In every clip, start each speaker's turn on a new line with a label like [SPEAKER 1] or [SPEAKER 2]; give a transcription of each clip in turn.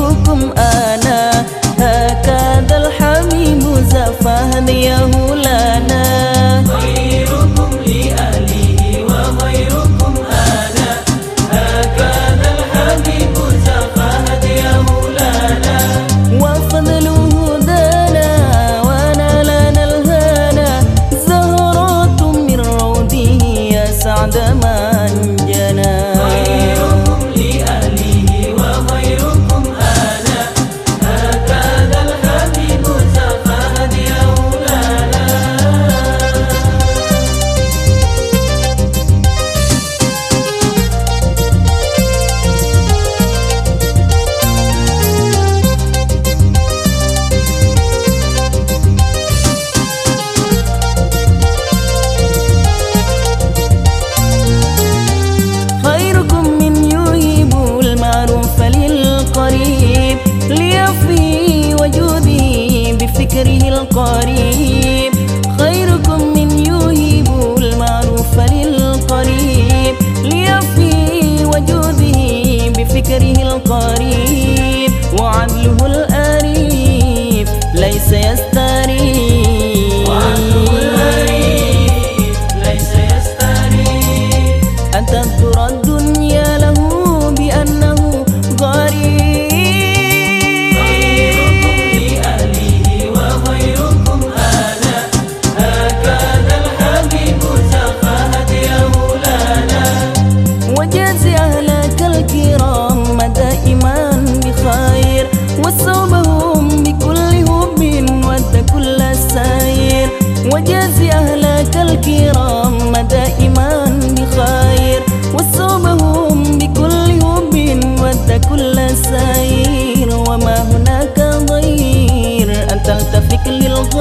[SPEAKER 1] أحبكم أنا. هكذا الحميم زفهنيه لنا
[SPEAKER 2] قريب وعدله الأريب ليس يستطيع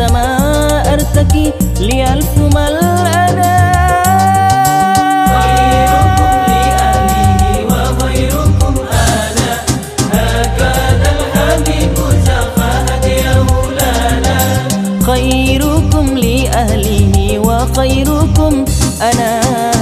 [SPEAKER 2] السماء أرتقي لألف ما
[SPEAKER 1] خيركم لأهله وخيركم أنا هكذا الحبيب سقى هديه لنا
[SPEAKER 2] خيركم لأهله وخيركم أنا.